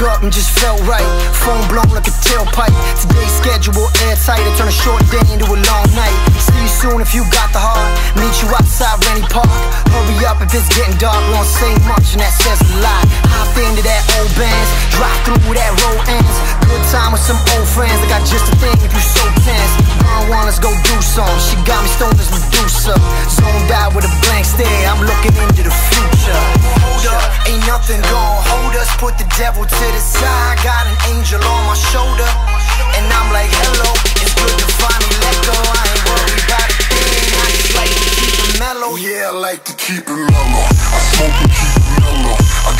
something just felt right. Phone blown like a tailpipe. Today's schedule airtight. I turn a short day into a long night. See you soon if you got the heart. Meet you outside Rennie Park. Hurry up if it's getting dark. We don't say much and that says a lot. Nothing gonna hold us. Put the devil to the side. Got an angel on my shoulder. And I'm like, hello, it's good to finally let go. I ain't worried about a thing. I just like to keep it mellow. Yeah, I like to keep it mellow. I smoke and keep it mellow. I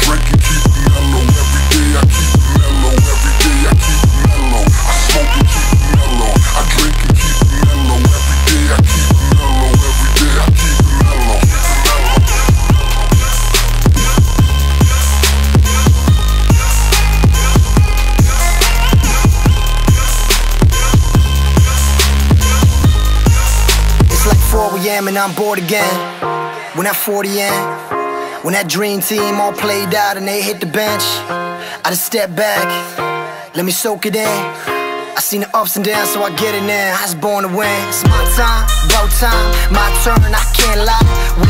4am and I'm bored again. When that 40 when that dream team all played out and they hit the bench, I just step back, let me soak it in. I seen the ups and downs, so I get it now. I was born to win. It's my time, no time, my turn. I can't lie. We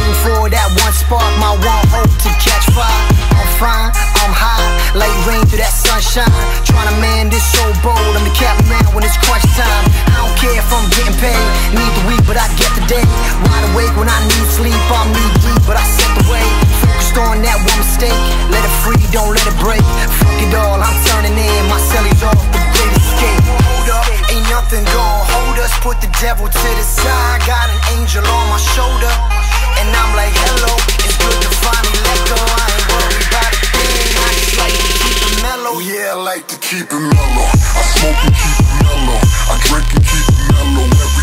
Awake when I need sleep. I'm knee deep, but I set the way. Focused on that one mistake. Let it free, don't let it break. Fuck it all, I'm turning in. My cellies off the great escape. Hold up, ain't nothing gonna hold us. Put the devil to the side. Got an angel on my shoulder. And I'm like, hello, it's good to finally let go. I ain't worried about a thing. I just like to keep it mellow. Yeah, I like to keep it mellow. I smoke and keep it mellow. I drink and keep it mellow. Every